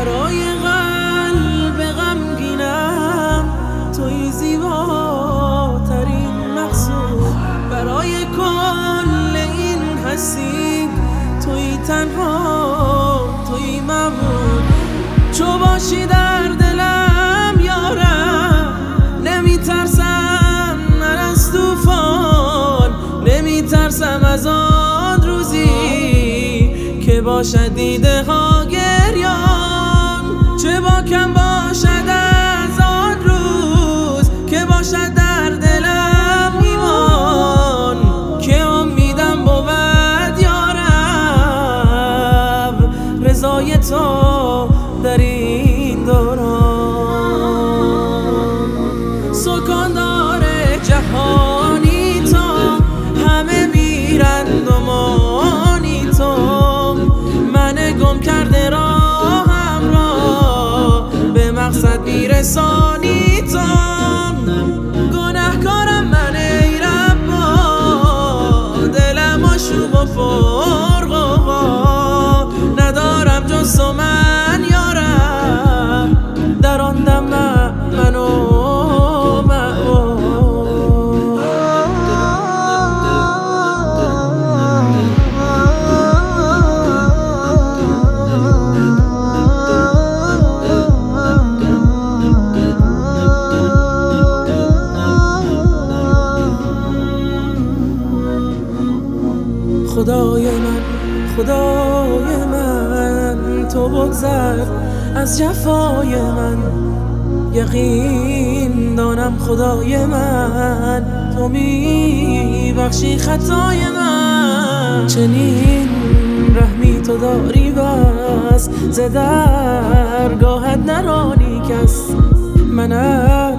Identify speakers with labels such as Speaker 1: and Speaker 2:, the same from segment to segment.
Speaker 1: برای قلب غمگینم. توی زیباترین مقصود برای کل این هستی توی تنها توی ممنون. چو باشی در دلم یارم نمی نمیترسم من از توفان نمیترسم از آن روزی که باشد دیده ها. تو خدای من خدای من تو بگذر از جفای من. یقین دانم خدای من تو می بخشی خطای من. چنین رحمی تو داری بس ز درگاهت نرانی کس. منم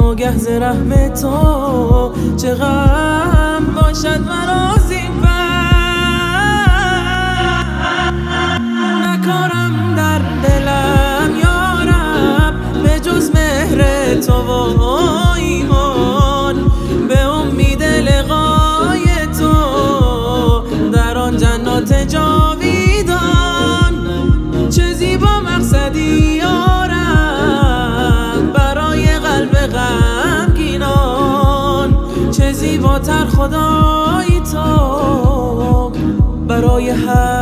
Speaker 1: آگه ز رحم تو چه غم باشد مرا خدای تو برای هر